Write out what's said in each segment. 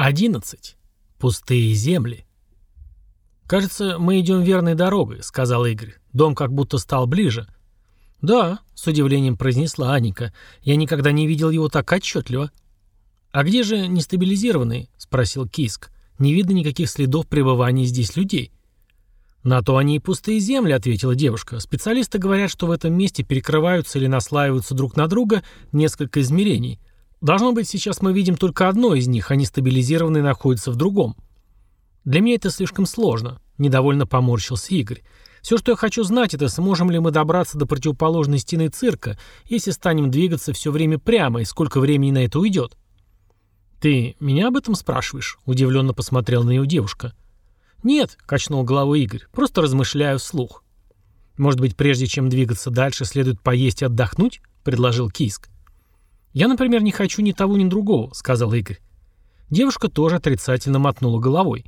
11. Пустые земли. «Кажется, мы идем верной дорогой», — сказал Игорь. «Дом как будто стал ближе». «Да», — с удивлением произнесла Аника. «Я никогда не видел его так отчетливо». «А где же нестабилизированный?» — спросил Киск. «Не видно никаких следов пребывания здесь людей». «На то они и пустые земли», — ответила девушка. «Специалисты говорят, что в этом месте перекрываются или наслаиваются друг на друга несколько измерений. Должно быть, сейчас мы видим только одно из них, а нестабилизированный находится в другом. Для меня это слишком сложно, недовольно поморщился Игорь. Все, что я хочу знать, это сможем ли мы добраться до противоположной стены цирка, если станем двигаться все время прямо, и сколько времени на это уйдет. «Ты меня об этом спрашиваешь?» – удивленно посмотрел на нее девушка. «Нет», – качнул головой Игорь, – «просто размышляю вслух». «Может быть, прежде чем двигаться дальше, следует поесть и отдохнуть?» – предложил Кийск. «Я, например, не хочу ни того, ни другого», — сказал Игорь. Девушка тоже отрицательно мотнула головой.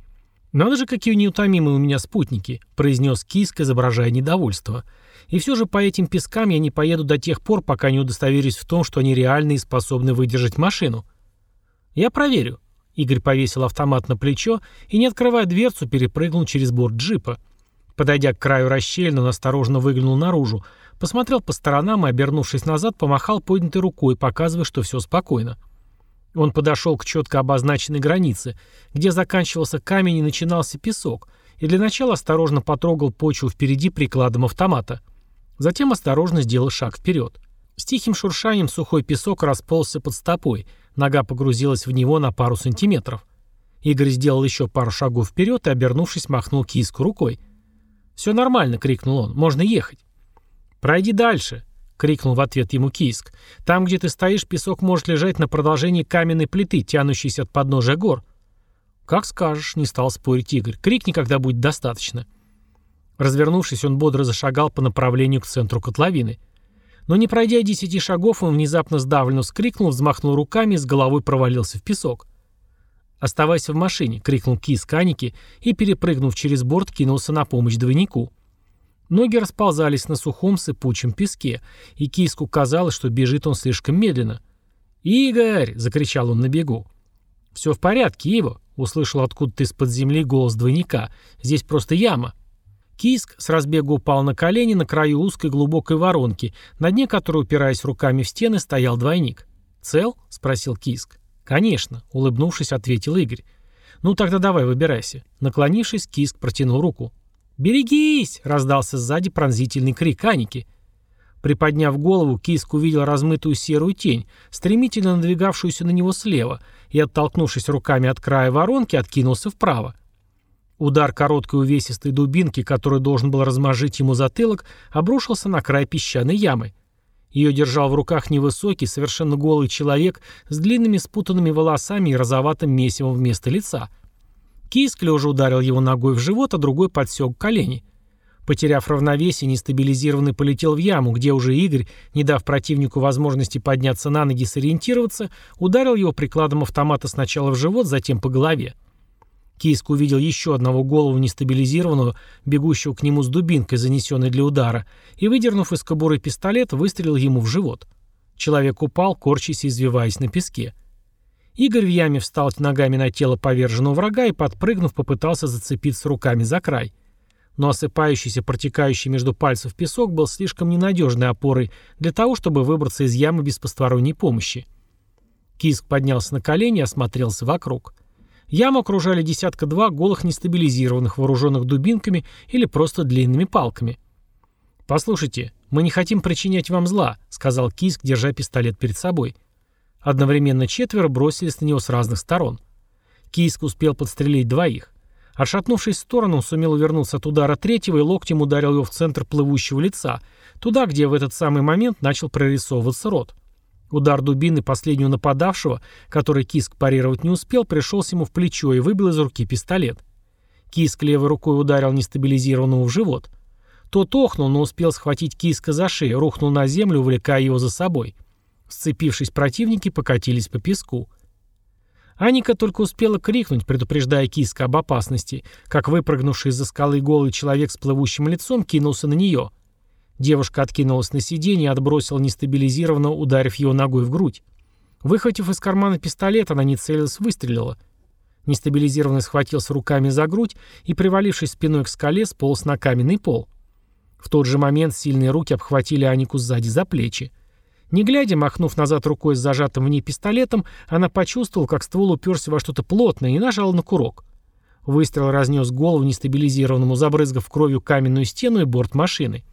«Надо же, какие неутомимые у меня спутники», — произнес Киск, изображая недовольство. «И все же по этим пескам я не поеду до тех пор, пока не удостоверюсь в том, что они реальны и способны выдержать машину». «Я проверю». Игорь повесил автомат на плечо и, не открывая дверцу, перепрыгнул через борт джипа. Подойдя к краю расщелины, он осторожно выглянул наружу, Посмотрел по сторонам и, обернувшись назад, помахал поднятой рукой, показывая, что все спокойно. Он подошел к четко обозначенной границе, где заканчивался камень и начинался песок, и для начала осторожно потрогал почву впереди прикладом автомата. Затем осторожно сделал шаг вперед. С тихим шуршанием сухой песок расползся под стопой, нога погрузилась в него на пару сантиметров. Игорь сделал еще пару шагов вперед и, обернувшись, махнул киску рукой. «Все нормально», — крикнул он, — «можно ехать». «Пройди дальше», — крикнул в ответ ему Кийск. «Там, где ты стоишь, песок может лежать на продолжении каменной плиты, тянущейся от подножия гор». «Как скажешь», — не стал спорить Игорь. «Крикни, когда будет достаточно». Развернувшись, он бодро зашагал по направлению к центру котловины. Но не пройдя десяти шагов, он внезапно сдавленно вскрикнул, взмахнул руками и с головой провалился в песок. «Оставайся в машине!» — крикнул Кис Каники и, перепрыгнув через борт, кинулся на помощь двойнику. Ноги расползались на сухом сыпучем песке, и киску казалось, что бежит он слишком медленно. «Игорь!» — закричал он на бегу. «Все в порядке, Иво!» — услышал откуда-то из-под земли голос двойника. «Здесь просто яма!» Киск с разбегу упал на колени на краю узкой глубокой воронки, на дне которой, упираясь руками в стены, стоял двойник. «Цел?» — спросил Киск. «Конечно», — улыбнувшись, ответил Игорь. «Ну тогда давай, выбирайся». Наклонившись, Киск протянул руку. «Берегись!» — раздался сзади пронзительный крик Аники. Приподняв голову, Киск увидел размытую серую тень, стремительно надвигавшуюся на него слева, и, оттолкнувшись руками от края воронки, откинулся вправо. Удар короткой увесистой дубинки, который должен был размажить ему затылок, обрушился на край песчаной ямы. Ее держал в руках невысокий, совершенно голый человек с длинными спутанными волосами и розоватым месивом вместо лица — Киск лежа ударил его ногой в живот, а другой подсек колени. Потеряв равновесие, нестабилизированный полетел в яму, где уже Игорь, не дав противнику возможности подняться на ноги и сориентироваться, ударил его прикладом автомата сначала в живот, затем по голове. Киск увидел еще одного голову нестабилизированного, бегущего к нему с дубинкой, занесенной для удара, и, выдернув из кобуры пистолет, выстрелил ему в живот. Человек упал, корчась и извиваясь на песке. Игорь в яме встал ногами на тело поверженного врага и, подпрыгнув, попытался зацепиться руками за край. Но осыпающийся, протекающий между пальцев песок был слишком ненадежной опорой для того, чтобы выбраться из ямы без посторонней помощи. Киск поднялся на колени и осмотрелся вокруг. Яму окружали десятка-два голых нестабилизированных, вооруженных дубинками или просто длинными палками. «Послушайте, мы не хотим причинять вам зла», — сказал Киск, держа пистолет перед собой. — Одновременно четверо бросились на него с разных сторон. Кийск успел подстрелить двоих. Отшатнувшись в сторону, он сумел увернуться от удара третьего и локтем ударил его в центр плывущего лица, туда, где в этот самый момент начал прорисовываться рот. Удар дубины последнего нападавшего, который Киск парировать не успел, пришелся ему в плечо и выбил из руки пистолет. Киск левой рукой ударил нестабилизированного в живот. Тот охнул, но успел схватить Киска за шею, рухнул на землю, увлекая его за собой. — Сцепившись, противники покатились по песку. Аника только успела крикнуть, предупреждая киска об опасности, как выпрыгнувший из-за скалы голый человек с плывущим лицом кинулся на нее. Девушка откинулась на сиденье и отбросила нестабилизированно, ударив его ногой в грудь. Выхватив из кармана пистолет, она не целилась, выстрелила. Нестабилизированный схватился руками за грудь и, привалившись спиной к скале, сполз на каменный пол. В тот же момент сильные руки обхватили Анику сзади за плечи. Не глядя, махнув назад рукой с зажатым в ней пистолетом, она почувствовала, как ствол уперся во что-то плотное и нажала на курок. Выстрел разнес голову нестабилизированному, забрызгав кровью каменную стену и борт машины.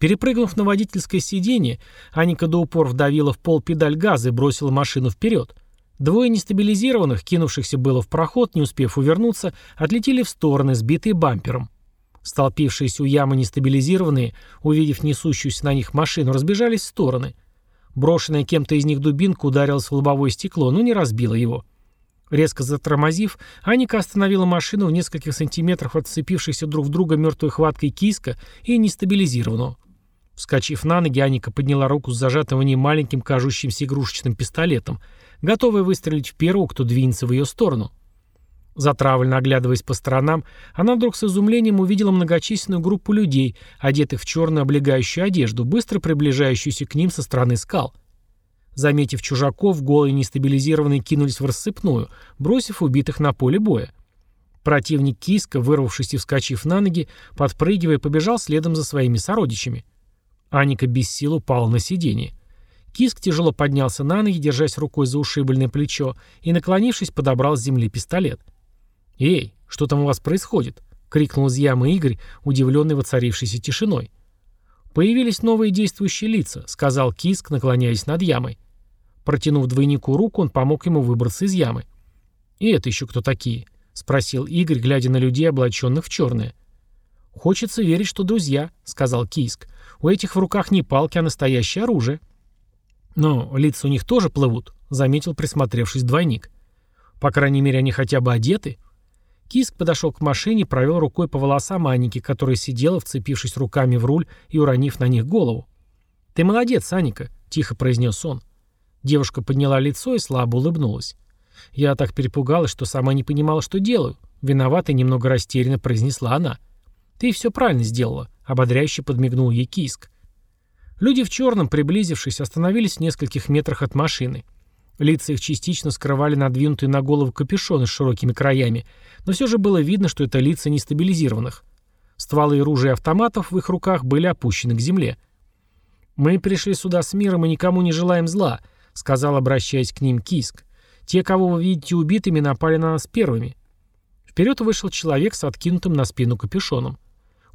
Перепрыгнув на водительское сиденье, Аника до упор вдавила в пол педаль газа и бросила машину вперед. Двое нестабилизированных, кинувшихся было в проход, не успев увернуться, отлетели в стороны, сбитые бампером. Столпившиеся у ямы нестабилизированные, увидев несущуюся на них машину, разбежались в стороны. Брошенная кем-то из них дубинка ударилась в лобовое стекло, но не разбила его. Резко затормозив, Аника остановила машину в нескольких сантиметрах от вцепившихся друг в друга мертвой хваткой киска и нестабилизированного. Вскочив на ноги, Аника подняла руку с зажатым в ней маленьким кажущимся игрушечным пистолетом, готовая выстрелить в первого, кто двинется в ее сторону. Затравленно оглядываясь по сторонам, она вдруг с изумлением увидела многочисленную группу людей, одетых в черную облегающую одежду, быстро приближающуюся к ним со стороны скал. Заметив чужаков, голые нестабилизированные кинулись в рассыпную, бросив убитых на поле боя. Противник Киска, вырвавшись и вскочив на ноги, подпрыгивая, побежал следом за своими сородичами. Аника без сил упала на сиденье. Киск тяжело поднялся на ноги, держась рукой за ушибленное плечо, и, наклонившись, подобрал с земли пистолет. «Эй, что там у вас происходит?» — крикнул из ямы Игорь, удивленный воцарившейся тишиной. «Появились новые действующие лица», — сказал Киск, наклоняясь над ямой. Протянув двойнику руку, он помог ему выбраться из ямы. «И это еще кто такие?» — спросил Игорь, глядя на людей, облаченных в черное. «Хочется верить, что друзья», — сказал Киск. «У этих в руках не палки, а настоящее оружие». «Но лица у них тоже плывут», — заметил присмотревшись двойник. «По крайней мере, они хотя бы одеты». Киск подошел к машине, провел рукой по волосам Аники, которая сидела, вцепившись руками в руль и уронив на них голову. «Ты молодец, Аника», — тихо произнес он. Девушка подняла лицо и слабо улыбнулась. Я так перепугалась, что сама не понимала, что делаю. Виновата и немного растерянно произнесла она. «Ты все правильно сделала», — ободряюще подмигнул ей Киск. Люди в черном, приблизившись, остановились в нескольких метрах от машины. Лица их частично скрывали надвинутые на голову капюшоны с широкими краями, но все же было видно, что это лица нестабилизированных. Стволы и ружья автоматов в их руках были опущены к земле. «Мы пришли сюда с миром и никому не желаем зла», — сказал, обращаясь к ним Киск. «Те, кого вы видите убитыми, напали на нас первыми». Вперед вышел человек с откинутым на спину капюшоном.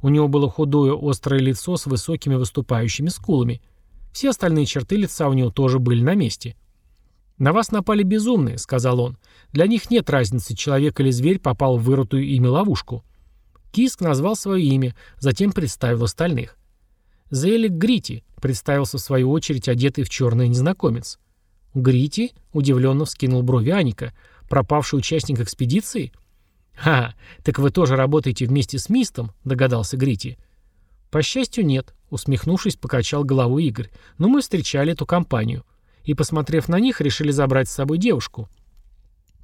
У него было худое острое лицо с высокими выступающими скулами. Все остальные черты лица у него тоже были на месте. «На вас напали безумные», — сказал он. «Для них нет разницы, человек или зверь попал в вырутую ими ловушку». Киск назвал свое имя, затем представил остальных. Зелик Грити представился в свою очередь одетый в черный незнакомец. «Грити?» — удивленно вскинул брови Аника. «Пропавший участник экспедиции?» «Ха, так вы тоже работаете вместе с Мистом?» — догадался Грити. «По счастью, нет», — усмехнувшись, покачал головой Игорь. «Но мы встречали эту компанию. И, посмотрев на них, решили забрать с собой девушку».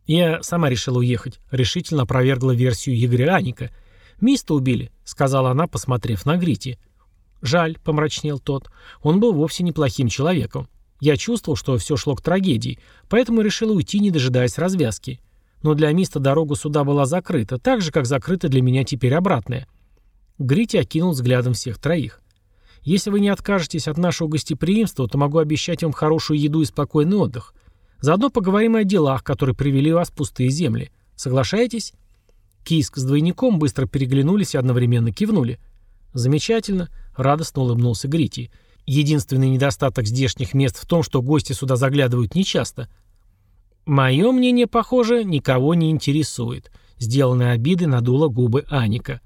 «Я сама решила уехать», — решительно опровергла версию Игоря Аника. «Миста убили», — сказала она, посмотрев на Грити. «Жаль», — помрачнел тот. «Он был вовсе неплохим человеком. Я чувствовал, что все шло к трагедии, поэтому решила уйти, не дожидаясь развязки. Но для Миста дорога сюда была закрыта, так же, как закрыта для меня теперь обратная. Грити окинул взглядом всех троих. «Если вы не откажетесь от нашего гостеприимства, то могу обещать вам хорошую еду и спокойный отдых. Заодно поговорим о делах, которые привели вас в пустые земли. Соглашаетесь?» Киск с двойником быстро переглянулись и одновременно кивнули. «Замечательно», — радостно улыбнулся Грити. «Единственный недостаток здешних мест в том, что гости сюда заглядывают нечасто». «Мое мнение, похоже, никого не интересует», — сделанной обиды надула губы Аника.